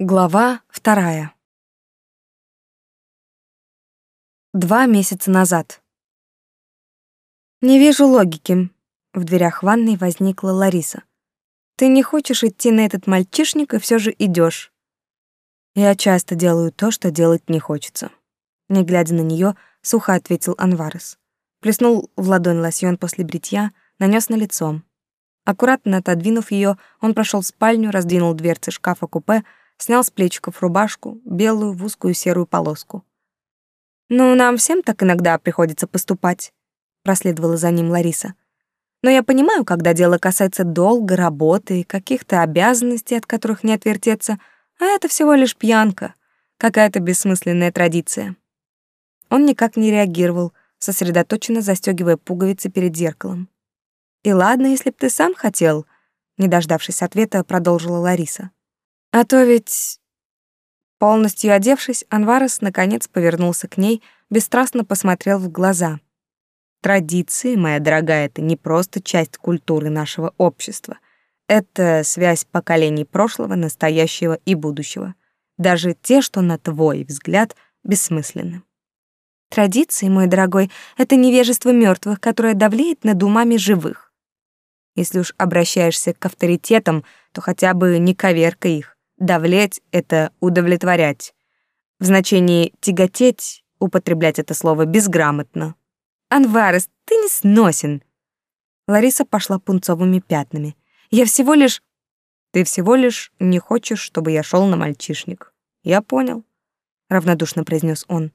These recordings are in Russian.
Глава вторая. Два месяца назад. Не вижу логики. В дверях ванной возникла Лариса. Ты не хочешь идти на этот мальчишник и все же идешь. Я часто делаю то, что делать не хочется. Не глядя на нее, сухо ответил Анварес. Плеснул в ладонь лосьон после бритья, нанес на лицо. Аккуратно отодвинув ее, он прошел в спальню, раздвинул дверцы шкафа-купе, снял с плечиков рубашку, белую в узкую серую полоску. «Ну, нам всем так иногда приходится поступать», — проследовала за ним Лариса. «Но я понимаю, когда дело касается долга, работы, каких-то обязанностей, от которых не отвертеться, а это всего лишь пьянка, какая-то бессмысленная традиция». Он никак не реагировал, сосредоточенно застегивая пуговицы перед зеркалом. «И ладно, если б ты сам хотел», — не дождавшись ответа, продолжила Лариса. А то ведь... Полностью одевшись, Анварес наконец повернулся к ней, бесстрастно посмотрел в глаза. Традиции, моя дорогая, это не просто часть культуры нашего общества. Это связь поколений прошлого, настоящего и будущего. Даже те, что на твой взгляд бессмысленны. Традиции, мой дорогой, это невежество мертвых, которое давлеет над умами живых. Если уж обращаешься к авторитетам, то хотя бы не коверкай их. Давлеть — это удовлетворять. В значении «тяготеть» употреблять это слово безграмотно. «Анварес, ты не сносен!» Лариса пошла пунцовыми пятнами. «Я всего лишь...» «Ты всего лишь не хочешь, чтобы я шел на мальчишник. Я понял», — равнодушно произнес он.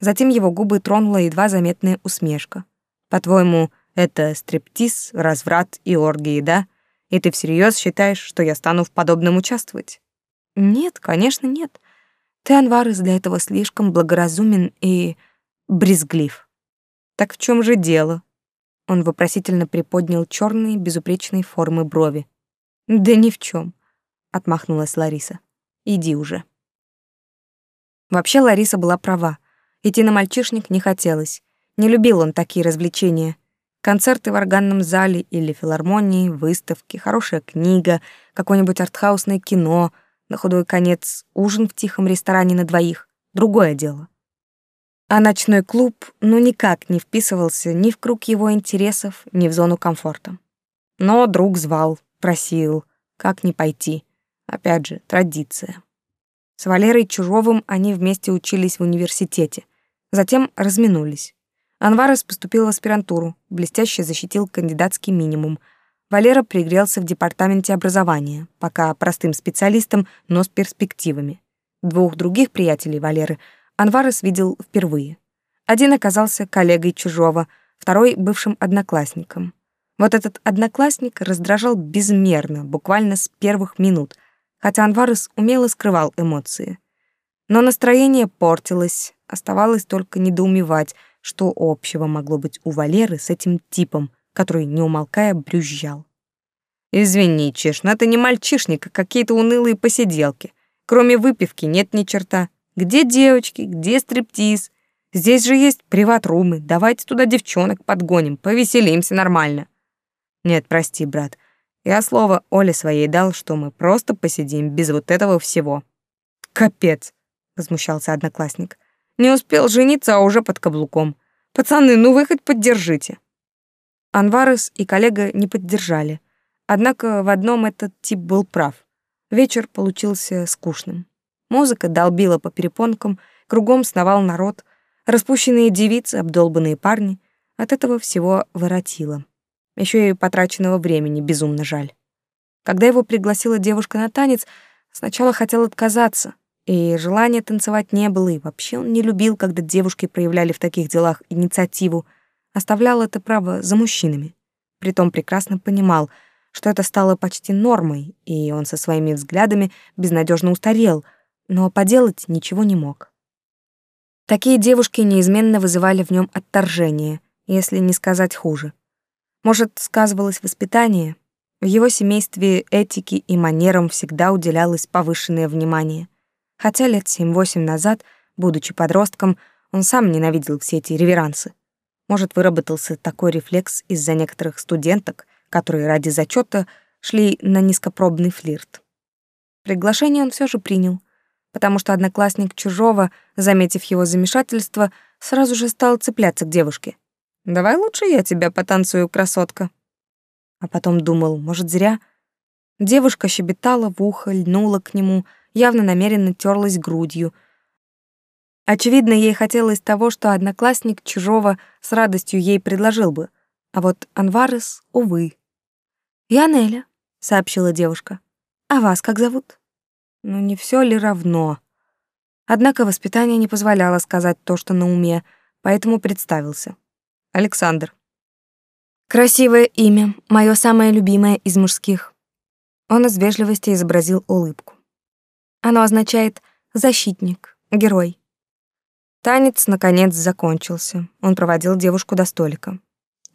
Затем его губы тронула едва заметная усмешка. «По-твоему, это стриптиз, разврат и оргии, да? И ты всерьез считаешь, что я стану в подобном участвовать?» Нет, конечно, нет. Ты, Анварес, для этого слишком благоразумен и брезглив. Так в чем же дело? Он вопросительно приподнял черные безупречные формы брови. Да ни в чем, отмахнулась Лариса. Иди уже. Вообще Лариса была права. Идти на мальчишник не хотелось. Не любил он такие развлечения. Концерты в органном зале или филармонии, выставки, хорошая книга, какое-нибудь артхаусное кино — на худой конец ужин в тихом ресторане на двоих — другое дело. А ночной клуб ну никак не вписывался ни в круг его интересов, ни в зону комфорта. Но друг звал, просил, как не пойти. Опять же, традиция. С Валерой Чужовым они вместе учились в университете. Затем разминулись. Анварес поступил в аспирантуру, блестяще защитил кандидатский минимум — Валера пригрелся в департаменте образования, пока простым специалистом, но с перспективами. Двух других приятелей Валеры Анварес видел впервые. Один оказался коллегой чужого, второй — бывшим одноклассником. Вот этот одноклассник раздражал безмерно, буквально с первых минут, хотя Анварес умело скрывал эмоции. Но настроение портилось, оставалось только недоумевать, что общего могло быть у Валеры с этим типом, который, не умолкая, брюзжал. «Извини, Чеш, но это не мальчишник, а какие-то унылые посиделки. Кроме выпивки нет ни черта. Где девочки, где стриптиз? Здесь же есть приват-румы. Давайте туда девчонок подгоним, повеселимся нормально». «Нет, прости, брат. Я слово Оле своей дал, что мы просто посидим без вот этого всего». «Капец!» — возмущался одноклассник. «Не успел жениться, а уже под каблуком. Пацаны, ну вы хоть поддержите». Анварес и коллега не поддержали. Однако в одном этот тип был прав. Вечер получился скучным. Музыка долбила по перепонкам, кругом сновал народ, распущенные девицы, обдолбанные парни. От этого всего воротило. Еще и потраченного времени безумно жаль. Когда его пригласила девушка на танец, сначала хотел отказаться, и желания танцевать не было, и вообще он не любил, когда девушки проявляли в таких делах инициативу, оставлял это право за мужчинами. Притом прекрасно понимал, что это стало почти нормой, и он со своими взглядами безнадежно устарел, но поделать ничего не мог. Такие девушки неизменно вызывали в нем отторжение, если не сказать хуже. Может, сказывалось воспитание? В его семействе этике и манерам всегда уделялось повышенное внимание. Хотя лет семь-восемь назад, будучи подростком, он сам ненавидел все эти реверансы. Может, выработался такой рефлекс из-за некоторых студенток, которые ради зачета шли на низкопробный флирт. Приглашение он все же принял, потому что одноклассник чужого, заметив его замешательство, сразу же стал цепляться к девушке. «Давай лучше я тебя потанцую, красотка». А потом думал, может, зря. Девушка щебетала в ухо, льнула к нему, явно намеренно терлась грудью. Очевидно, ей хотелось того, что одноклассник чужого с радостью ей предложил бы. А вот Анварес, увы. «Я Неля», — сообщила девушка. «А вас как зовут?» «Ну не все ли равно?» Однако воспитание не позволяло сказать то, что на уме, поэтому представился. Александр. Красивое имя, мое самое любимое из мужских. Он из вежливости изобразил улыбку. Оно означает «защитник», «герой». Танец, наконец, закончился. Он проводил девушку до столика.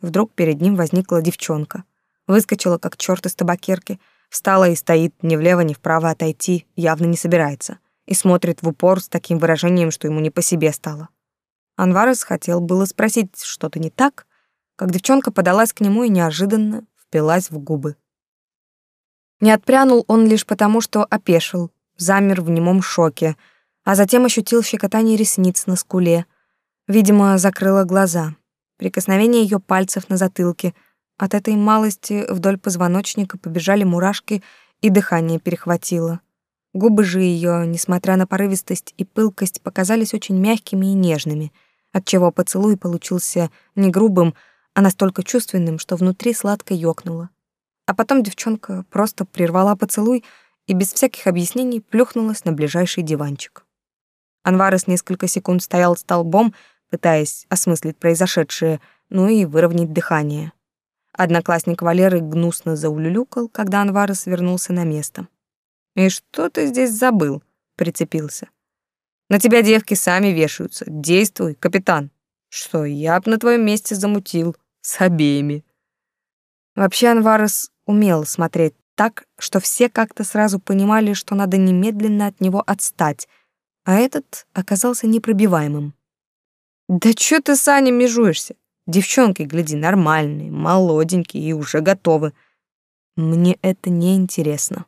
Вдруг перед ним возникла девчонка. Выскочила, как чёрт из табакерки, встала и стоит, ни влево, ни вправо отойти, явно не собирается, и смотрит в упор с таким выражением, что ему не по себе стало. Анварес хотел было спросить что-то не так, как девчонка подалась к нему и неожиданно впилась в губы. Не отпрянул он лишь потому, что опешил, замер в немом шоке, а затем ощутил щекотание ресниц на скуле. Видимо, закрыла глаза. Прикосновение ее пальцев на затылке. От этой малости вдоль позвоночника побежали мурашки, и дыхание перехватило. Губы же ее, несмотря на порывистость и пылкость, показались очень мягкими и нежными, отчего поцелуй получился не грубым, а настолько чувственным, что внутри сладко ёкнуло. А потом девчонка просто прервала поцелуй и без всяких объяснений плюхнулась на ближайший диванчик. Анварес несколько секунд стоял столбом, пытаясь осмыслить произошедшее, ну и выровнять дыхание. Одноклассник Валеры гнусно заулюлюкал, когда Анварес вернулся на место. «И что ты здесь забыл?» — прицепился. «На тебя девки сами вешаются. Действуй, капитан». «Что, я б на твоем месте замутил. С обеими». Вообще Анварес умел смотреть так, что все как-то сразу понимали, что надо немедленно от него отстать, а этот оказался непробиваемым. «Да чё ты, Саня, межуешься? Девчонки, гляди, нормальные, молоденькие и уже готовы. Мне это не интересно.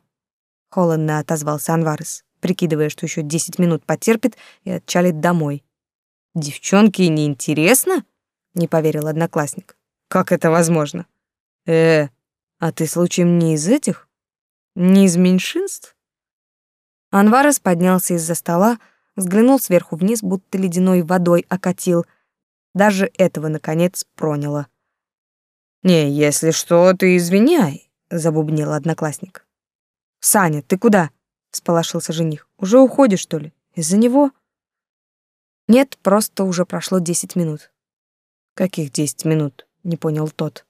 Холодно отозвался Анварес, прикидывая, что еще десять минут потерпит и отчалит домой. Девчонки не интересно? Не поверил одноклассник. Как это возможно? Э, а ты случаем не из этих? Не из меньшинств? Анварес поднялся из-за стола, взглянул сверху вниз, будто ледяной водой окатил. Даже этого, наконец, проняло. «Не, если что, ты извиняй», — забубнил одноклассник. «Саня, ты куда?» — сполошился жених. «Уже уходишь, что ли? Из-за него?» «Нет, просто уже прошло десять минут». «Каких десять минут?» — не понял тот.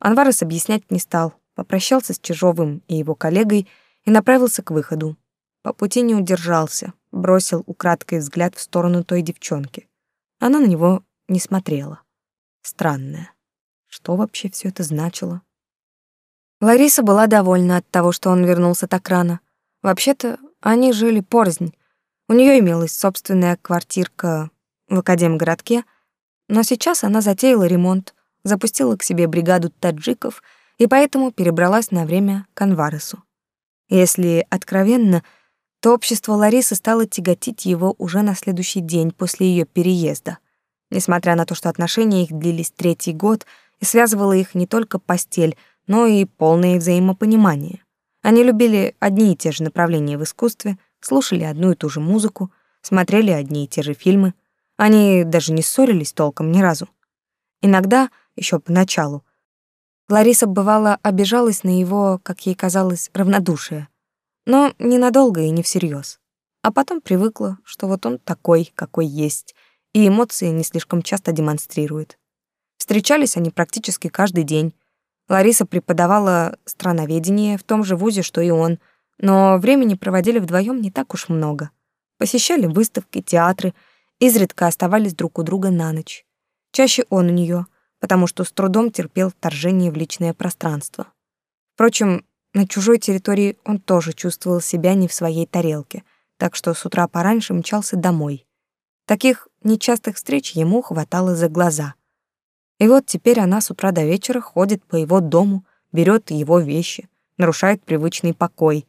Анварес объяснять не стал, попрощался с Чижовым и его коллегой и направился к выходу. По пути не удержался, бросил украдкой взгляд в сторону той девчонки. Она на него не смотрела. Странная. Что вообще все это значило? Лариса была довольна от того, что он вернулся так рано. Вообще-то они жили порознь. У нее имелась собственная квартирка в Академгородке, но сейчас она затеяла ремонт, запустила к себе бригаду таджиков и поэтому перебралась на время к Анваресу. Если откровенно, то общество Ларисы стало тяготить его уже на следующий день после ее переезда. Несмотря на то, что отношения их длились третий год и связывала их не только постель, но и полное взаимопонимание. Они любили одни и те же направления в искусстве, слушали одну и ту же музыку, смотрели одни и те же фильмы. Они даже не ссорились толком ни разу. Иногда еще поначалу. Лариса бывало обижалась на его, как ей казалось, равнодушие. Но ненадолго и не всерьез. А потом привыкла, что вот он такой, какой есть, и эмоции не слишком часто демонстрирует. Встречались они практически каждый день. Лариса преподавала страноведение в том же вузе, что и он, но времени проводили вдвоем не так уж много. Посещали выставки, театры, изредка оставались друг у друга на ночь. Чаще он у нее, потому что с трудом терпел вторжение в личное пространство. Впрочем, на чужой территории он тоже чувствовал себя не в своей тарелке, так что с утра пораньше мчался домой. Таких нечастых встреч ему хватало за глаза. И вот теперь она с утра до вечера ходит по его дому, берет его вещи, нарушает привычный покой.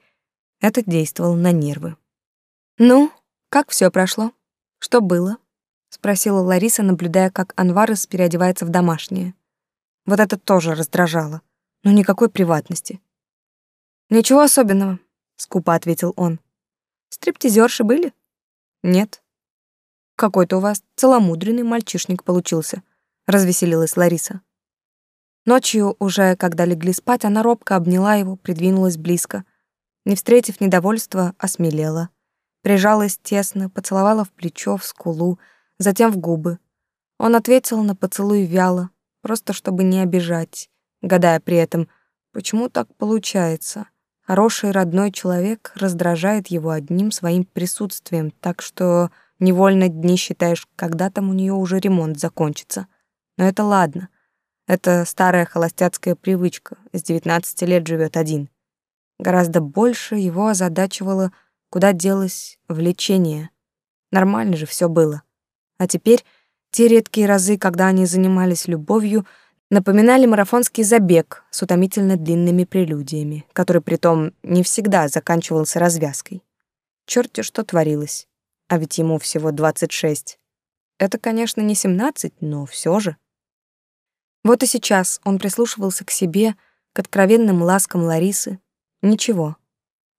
Это действовало на нервы. «Ну, как все прошло? Что было?» — спросила Лариса, наблюдая, как Анварес переодевается в домашнее. Вот это тоже раздражало, но никакой приватности. «Ничего особенного», — скупо ответил он. «Стриптизерши были?» «Нет». «Какой-то у вас целомудренный мальчишник получился», — развеселилась Лариса. Ночью, уже когда легли спать, она робко обняла его, придвинулась близко. Не встретив недовольства, осмелела. Прижалась тесно, поцеловала в плечо, в скулу, затем в губы. Он ответил на поцелуй вяло, просто чтобы не обижать, гадая при этом, почему так получается. Хороший родной человек раздражает его одним своим присутствием, так что невольно дни считаешь, когда там у нее уже ремонт закончится. Но это ладно — это старая холостяцкая привычка, с 19 лет живет один. Гораздо больше его озадачивало, куда делось влечение. Нормально же все было. А теперь те редкие разы, когда они занимались любовью, напоминали марафонский забег с утомительно длинными прелюдиями, который притом не всегда заканчивался развязкой. Чёрт что творилось. А ведь ему всего 26. Это, конечно, не 17, но все же. Вот и сейчас он прислушивался к себе, к откровенным ласкам Ларисы. Ничего.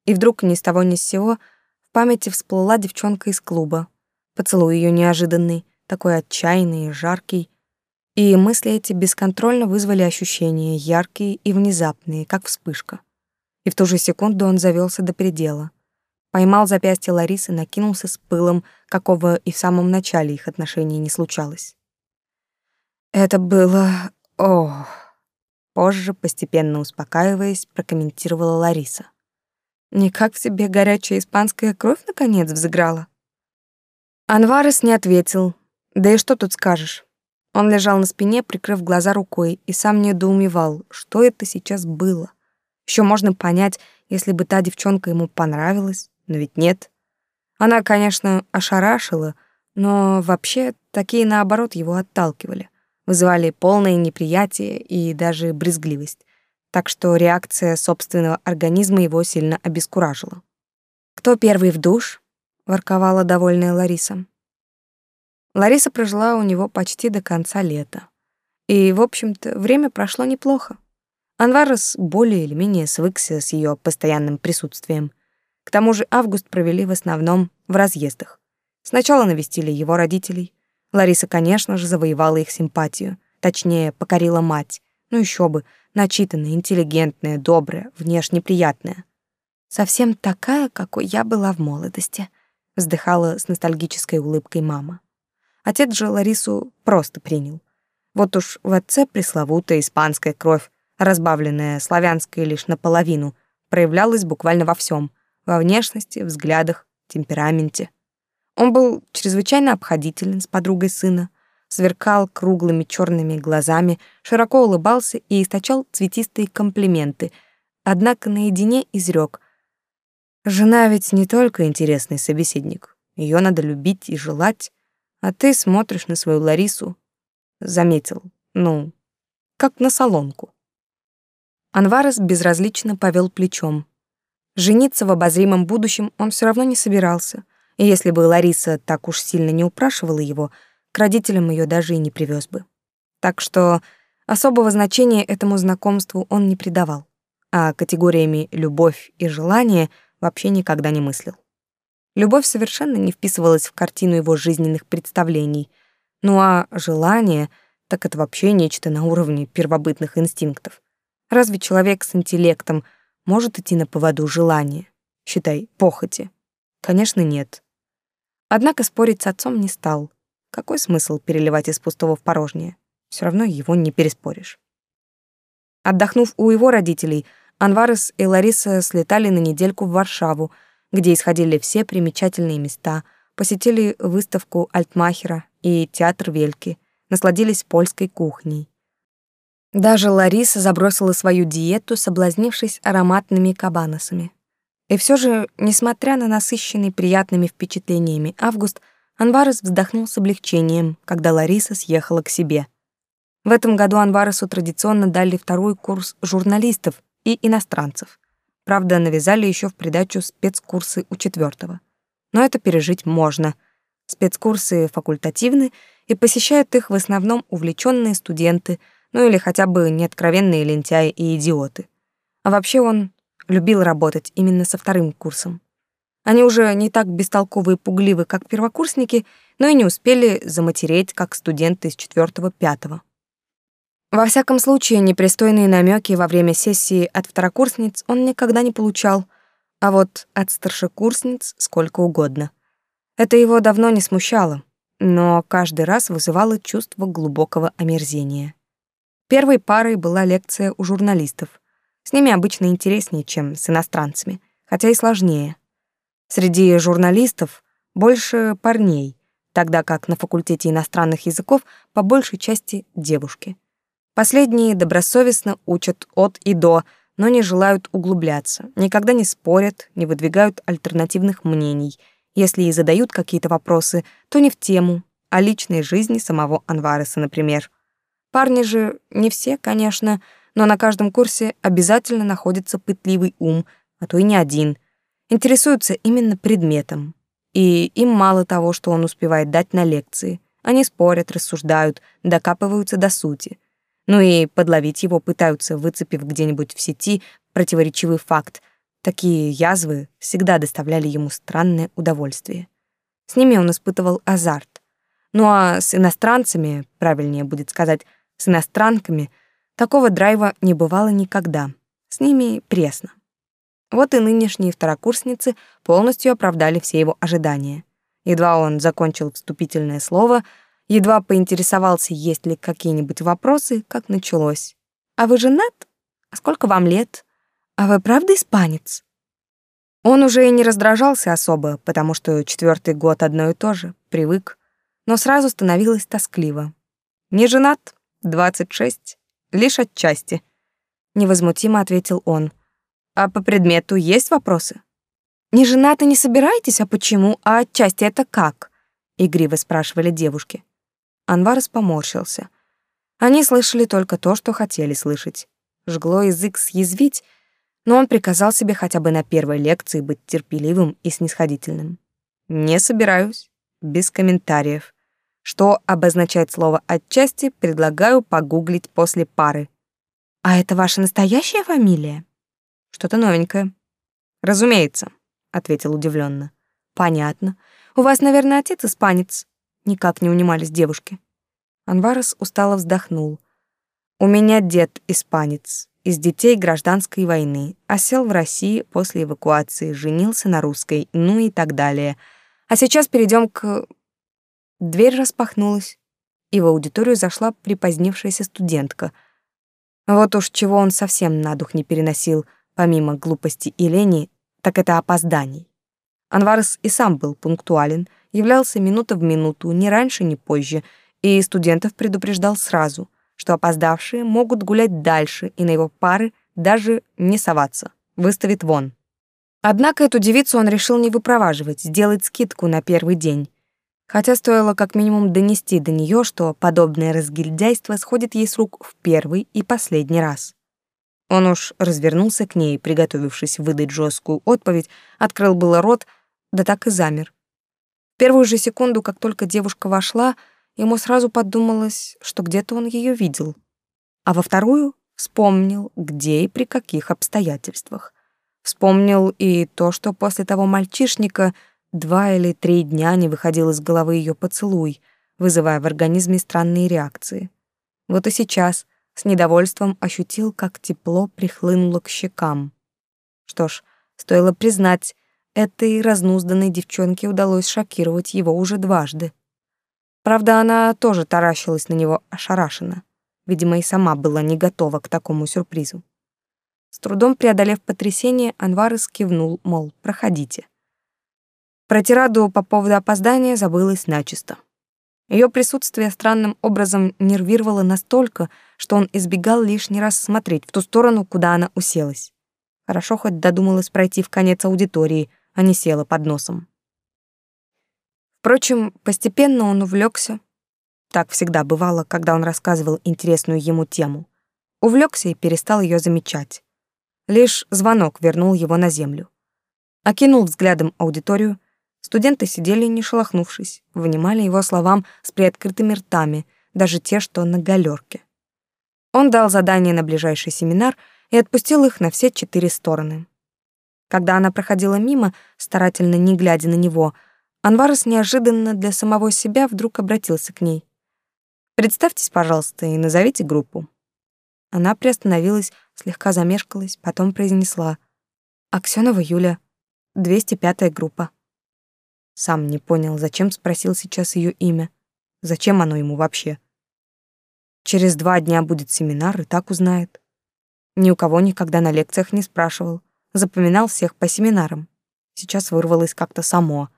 И вдруг ни с того ни с сего в памяти всплыла девчонка из клуба. Поцелуй ее неожиданный, такой отчаянный и жаркий. И мысли эти бесконтрольно вызвали ощущения, яркие и внезапные, как вспышка. И в ту же секунду он завелся до предела. Поймал запястье Ларисы, накинулся с пылом, какого и в самом начале их отношений не случалось. Это было... Ох... Позже, постепенно успокаиваясь, прокомментировала Лариса. Никак в себе горячая испанская кровь наконец взыграла. Анварес не ответил. Да и что тут скажешь? Он лежал на спине, прикрыв глаза рукой, и сам недоумевал, что это сейчас было. Еще можно понять, если бы та девчонка ему понравилась, но ведь нет. Она, конечно, ошарашила, но вообще такие, наоборот, его отталкивали вызывали полное неприятие и даже брезгливость, так что реакция собственного организма его сильно обескуражила. «Кто первый в душ?» — ворковала довольная Лариса. Лариса прожила у него почти до конца лета. И, в общем-то, время прошло неплохо. Анварес более или менее свыкся с ее постоянным присутствием. К тому же август провели в основном в разъездах. Сначала навестили его родителей, Лариса, конечно же, завоевала их симпатию. Точнее, покорила мать. Ну еще бы, начитанная, интеллигентная, добрая, внешне приятная. Совсем такая, какой я была в молодости, вздыхала с ностальгической улыбкой мама. Отец же Ларису просто принял. Вот уж в отце пресловутая испанская кровь, разбавленная славянской лишь наполовину, проявлялась буквально во всем: во внешности, взглядах, темпераменте. Он был чрезвычайно обходителен с подругой сына, сверкал круглыми черными глазами, широко улыбался и источал цветистые комплименты, однако наедине изрек: «Жена ведь не только интересный собеседник, ее надо любить и желать, а ты смотришь на свою Ларису, заметил, ну, как на солонку». Анварес безразлично повел плечом. Жениться в обозримом будущем он все равно не собирался — и если бы Лариса так уж сильно не упрашивала его, к родителям ее даже и не привез бы. Так что особого значения этому знакомству он не придавал, а категориями «любовь» и «желание» вообще никогда не мыслил. Любовь совершенно не вписывалась в картину его жизненных представлений, ну а желание — так это вообще нечто на уровне первобытных инстинктов. Разве человек с интеллектом может идти на поводу желания? Считай, похоти. Конечно, нет. Однако спорить с отцом не стал. Какой смысл переливать из пустого в порожнее? Все равно его не переспоришь. Отдохнув у его родителей, Анварес и Лариса слетали на недельку в Варшаву, где исходили все примечательные места, посетили выставку Альтмахера и театр Вельки, насладились польской кухней. Даже Лариса забросила свою диету, соблазнившись ароматными кабаносами. И все же, несмотря на насыщенный приятными впечатлениями август, Анварес вздохнул с облегчением, когда Лариса съехала к себе. В этом году Анваресу традиционно дали второй курс журналистов и иностранцев. Правда, навязали еще в придачу спецкурсы у четвертого. Но это пережить можно. Спецкурсы факультативны, и посещают их в основном увлеченные студенты, ну или хотя бы неоткровенные лентяи и идиоты. А вообще он любил работать именно со вторым курсом. Они уже не так бестолковы и пугливы, как первокурсники, но и не успели заматереть, как студенты из четвертого-пятого. Во всяком случае, непристойные намеки во время сессии от второкурсниц он никогда не получал, а вот от старшекурсниц сколько угодно. Это его давно не смущало, но каждый раз вызывало чувство глубокого омерзения. Первой парой была лекция у журналистов. С ними обычно интереснее, чем с иностранцами, хотя и сложнее. Среди журналистов больше парней, тогда как на факультете иностранных языков по большей части девушки. Последние добросовестно учат от и до, но не желают углубляться, никогда не спорят, не выдвигают альтернативных мнений. Если и задают какие-то вопросы, то не в тему, о личной жизни самого Анвареса, например. Парни же не все, конечно, но на каждом курсе обязательно находится пытливый ум, а то и не один. Интересуются именно предметом. И им мало того, что он успевает дать на лекции. Они спорят, рассуждают, докапываются до сути. Ну и подловить его пытаются, выцепив где-нибудь в сети противоречивый факт. Такие язвы всегда доставляли ему странное удовольствие. С ними он испытывал азарт. Ну а с иностранцами, правильнее будет сказать, с иностранками, такого драйва не бывало никогда. С ними пресно. Вот и нынешние второкурсницы полностью оправдали все его ожидания. Едва он закончил вступительное слово — Едва поинтересовался, есть ли какие-нибудь вопросы, как началось. «А вы женат? А сколько вам лет? А вы правда испанец?» Он уже и не раздражался особо, потому что четвертый год одно и то же, привык, но сразу становилось тоскливо. «Не женат, двадцать шесть, лишь отчасти», — невозмутимо ответил он. «А по предмету есть вопросы?» «Не женаты не собираетесь, а почему? А отчасти это как?» — игриво спрашивали девушки. Анварес поморщился. Они слышали только то, что хотели слышать. Жгло язык съязвить, но он приказал себе хотя бы на первой лекции быть терпеливым и снисходительным. «Не собираюсь. Без комментариев. Что обозначает слово «отчасти», предлагаю погуглить после пары. «А это ваша настоящая фамилия?» «Что-то новенькое». «Разумеется», — ответил удивленно. «Понятно. У вас, наверное, отец испанец?» Никак не унимались девушки. Анварес устало вздохнул. «У меня дед испанец, из детей гражданской войны, осел в России после эвакуации, женился на русской, ну и так далее. А сейчас перейдем к...» Дверь распахнулась, и в аудиторию зашла припозднившаяся студентка. Вот уж чего он совсем на дух не переносил, помимо глупости и лени, так это опозданий. Анварес и сам был пунктуален — являлся минута в минуту, ни раньше, ни позже, и студентов предупреждал сразу, что опоздавшие могут гулять дальше и на его пары даже не соваться, выставит вон. Однако эту девицу он решил не выпроваживать, сделать скидку на первый день. Хотя стоило как минимум донести до нее, что подобное разгильдяйство сходит ей с рук в первый и последний раз. Он уж развернулся к ней, приготовившись выдать жесткую отповедь, открыл было рот, да так и замер первую же секунду, как только девушка вошла, ему сразу подумалось, что где-то он ее видел. А во вторую вспомнил, где и при каких обстоятельствах. Вспомнил и то, что после того мальчишника два или три дня не выходил из головы ее поцелуй, вызывая в организме странные реакции. Вот и сейчас с недовольством ощутил, как тепло прихлынуло к щекам. Что ж, стоило признать, Этой разнузданной девчонке удалось шокировать его уже дважды. Правда, она тоже таращилась на него ошарашенно. Видимо, и сама была не готова к такому сюрпризу. С трудом преодолев потрясение, Анварес кивнул, мол, проходите. Про тираду по поводу опоздания забылась начисто. Ее присутствие странным образом нервировало настолько, что он избегал лишний раз смотреть в ту сторону, куда она уселась. Хорошо хоть додумалась пройти в конец аудитории — а не села под носом. Впрочем, постепенно он увлекся. Так всегда бывало, когда он рассказывал интересную ему тему. Увлекся и перестал ее замечать. Лишь звонок вернул его на землю. Окинул взглядом аудиторию. Студенты сидели, не шелохнувшись, внимали его словам с приоткрытыми ртами, даже те, что на галерке. Он дал задание на ближайший семинар и отпустил их на все четыре стороны. Когда она проходила мимо, старательно не глядя на него, Анварес неожиданно для самого себя вдруг обратился к ней. «Представьтесь, пожалуйста, и назовите группу». Она приостановилась, слегка замешкалась, потом произнесла. «Аксёнова Юля, 205-я группа». Сам не понял, зачем спросил сейчас ее имя. Зачем оно ему вообще? Через два дня будет семинар, и так узнает. Ни у кого никогда на лекциях не спрашивал. Запоминал всех по семинарам. Сейчас вырвалось как-то само.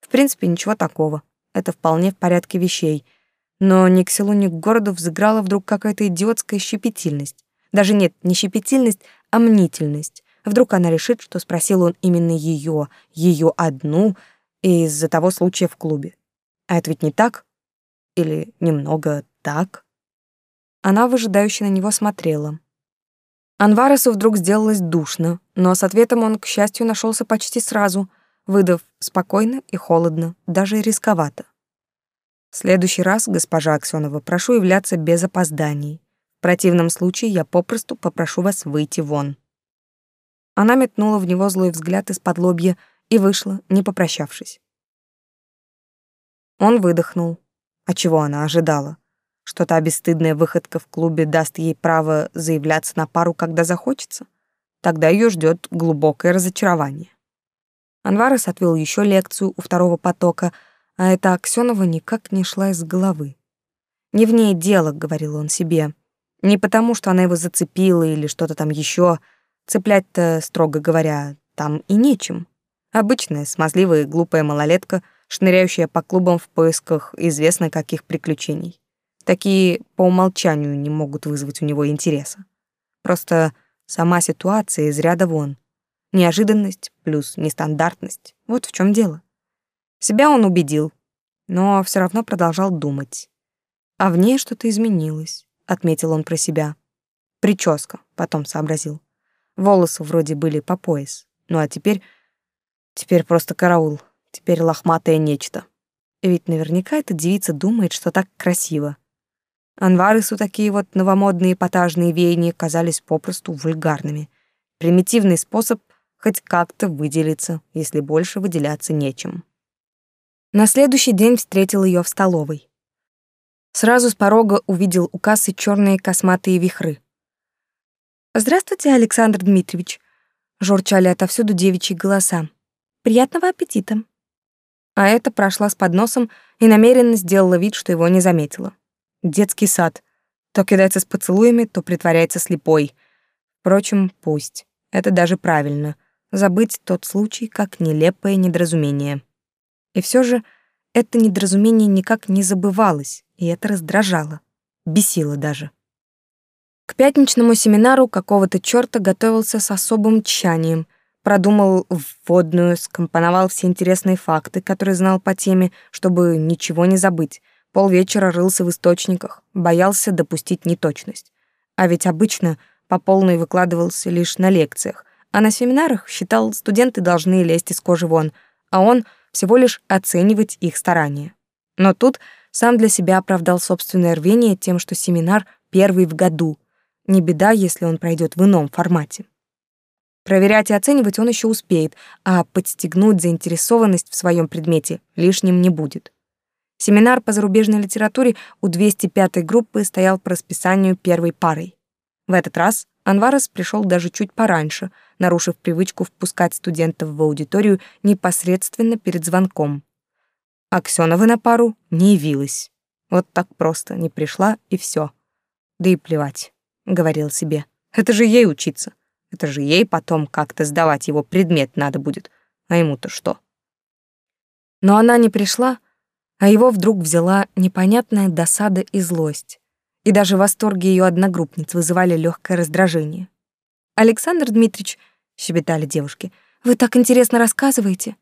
В принципе, ничего такого. Это вполне в порядке вещей. Но ни к селу, ни к городу взыграла вдруг какая-то идиотская щепетильность. Даже нет, не щепетильность, а мнительность. Вдруг она решит, что спросил он именно ее, ее одну, из-за того случая в клубе. А это ведь не так? Или немного так? Она выжидающе на него смотрела. Анваресу вдруг сделалось душно, но с ответом он, к счастью, нашелся почти сразу, выдав спокойно и холодно, даже рисковато. В следующий раз, госпожа Аксёнова, прошу являться без опозданий. В противном случае я попросту попрошу вас выйти вон. Она метнула в него злой взгляд из-под лобья и вышла, не попрощавшись. Он выдохнул. А чего она ожидала? Что та бесстыдная выходка в клубе даст ей право заявляться на пару, когда захочется? Тогда ее ждет глубокое разочарование. Анварес отвел еще лекцию у второго потока, а эта Аксенова никак не шла из головы. «Не в ней дело», — говорил он себе. «Не потому, что она его зацепила или что-то там еще. Цеплять-то, строго говоря, там и нечем. Обычная, смазливая и глупая малолетка, шныряющая по клубам в поисках известно каких приключений. Такие по умолчанию не могут вызвать у него интереса. Просто сама ситуация из ряда вон. Неожиданность плюс нестандартность. Вот в чем дело. Себя он убедил, но все равно продолжал думать. А в ней что-то изменилось, отметил он про себя. Прическа, потом сообразил. Волосы вроде были по пояс. Ну а теперь... Теперь просто караул. Теперь лохматое нечто. Ведь наверняка эта девица думает, что так красиво. Анваресу такие вот новомодные эпатажные веяния казались попросту вульгарными. Примитивный способ хоть как-то выделиться, если больше выделяться нечем. На следующий день встретил ее в столовой. Сразу с порога увидел у кассы черные косматые вихры. «Здравствуйте, Александр Дмитриевич», — журчали отовсюду девичьи голоса. «Приятного аппетита». А эта прошла с подносом и намеренно сделала вид, что его не заметила. Детский сад. То кидается с поцелуями, то притворяется слепой. Впрочем, пусть. Это даже правильно. Забыть тот случай как нелепое недоразумение. И все же это недоразумение никак не забывалось, и это раздражало. Бесило даже. К пятничному семинару какого-то чёрта готовился с особым тщанием, продумал вводную, скомпоновал все интересные факты, которые знал по теме, чтобы ничего не забыть, Полвечера рылся в источниках, боялся допустить неточность. А ведь обычно по полной выкладывался лишь на лекциях, а на семинарах считал, студенты должны лезть из кожи вон, а он всего лишь оценивать их старания. Но тут сам для себя оправдал собственное рвение тем, что семинар первый в году. Не беда, если он пройдет в ином формате. Проверять и оценивать он еще успеет, а подстегнуть заинтересованность в своем предмете лишним не будет. Семинар по зарубежной литературе у 205-й группы стоял по расписанию первой парой. В этот раз Анварес пришел даже чуть пораньше, нарушив привычку впускать студентов в аудиторию непосредственно перед звонком. Аксёнова на пару не явилась. Вот так просто не пришла и все. Да и плевать, говорил себе. Это же ей учиться. Это же ей потом как-то сдавать его предмет надо будет. А ему-то что? Но она не пришла, а его вдруг взяла непонятная досада и злость. И даже восторги ее одногруппниц вызывали легкое раздражение. «Александр Дмитриевич», — щебетали девушки, — «вы так интересно рассказываете».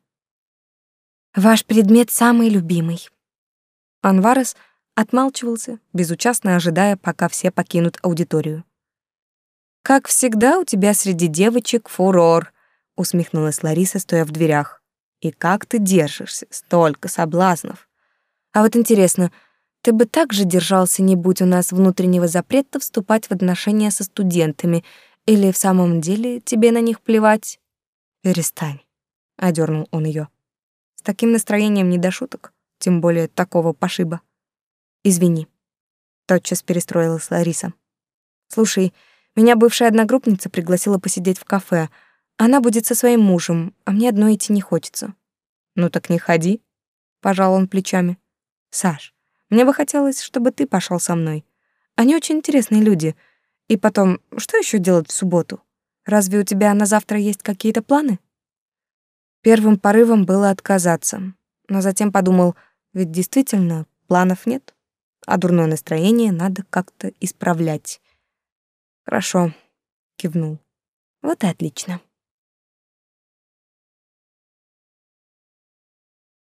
«Ваш предмет самый любимый». Анварес отмалчивался, безучастно ожидая, пока все покинут аудиторию. Как всегда, у тебя среди девочек фурор, усмехнулась Лариса, стоя в дверях. И как ты держишься? Столько соблазнов. А вот интересно, ты бы так же держался, не будь у нас внутреннего запрета вступать в отношения со студентами, или в самом деле тебе на них плевать? Перестань, одернул он ее. С таким настроением не до шуток, тем более такого пошиба. Извини. Тотчас перестроилась Лариса. Слушай, меня бывшая одногруппница пригласила посидеть в кафе. Она будет со своим мужем, а мне одной идти не хочется. Ну так не ходи, пожал он плечами. Саш, мне бы хотелось, чтобы ты пошел со мной. Они очень интересные люди. И потом, что еще делать в субботу? Разве у тебя на завтра есть какие-то планы? Первым порывом было отказаться, но затем подумал, ведь действительно планов нет, а дурное настроение надо как-то исправлять. Хорошо, кивнул. Вот и отлично.